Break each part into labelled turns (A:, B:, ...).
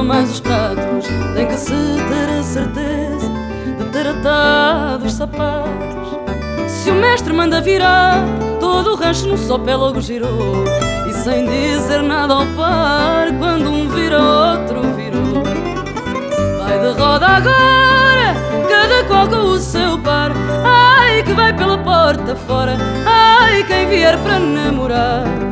A: arruma mais os pratos. Tem que se ter a certeza de ter atado os sapatos. Se o mestre manda virar, todo o rancho num só logo girou. E sem dizer nada ao par, quando um vira, outro virou. Vai de roda agora, cada qual com o seu par. Ai, que vai pela porta fora. Ai, quem vier para namorar.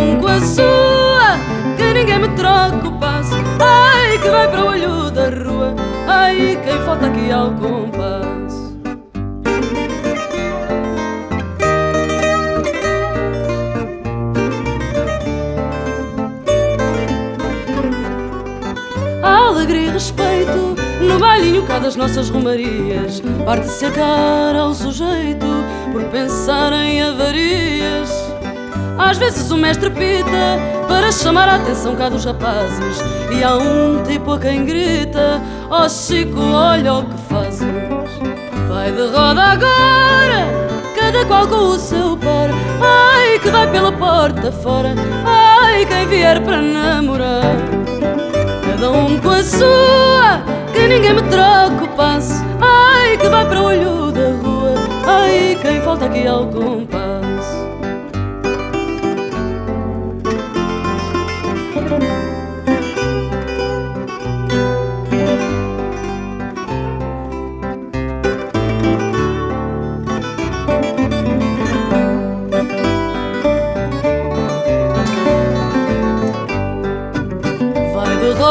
A: Um com a sua, que ninguém me troca o passo. Ai, que vai para o olho da rua. Ai, quem falta aqui ao compasso. Alegria e respeito no bailinho cá das nossas romarias. Parte-se a cara ao sujeito por pensar em avarias. Às vezes o mestre pita para chamar a atenção cá dos rapazes. E há um tipo a quem grita: Ó oh Chico, olha o que fazes. Vai de roda agora, cada qual com o seu par. Ai, que vai pela porta fora. Ai, quem vier para namorar. Cada um com a sua, que ninguém me troca o passo. Ai, que vai para o olho da rua. Ai, quem falta aqui ao compasso.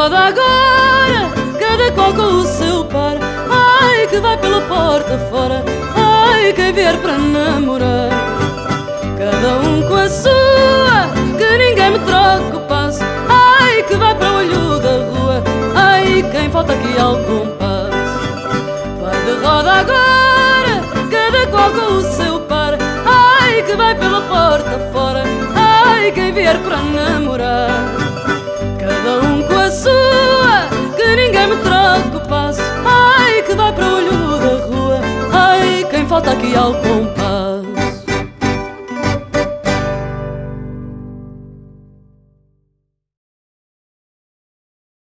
A: Roda agora, cada qual com o seu par. Ai, que vai pela porta fora. Ai, quem vier para namorar. Cada um com a sua, que ninguém me troca o passo. Ai, que vai para o olho da rua. Ai, quem falta aqui ao compasso. Vai de roda agora, cada qual com o seu par. Ai, que vai pela porta fora. Ai, quem vier para namorar. Passo. Ai, que vai para o olho da rua. Ai, quem falta aqui ao compasso.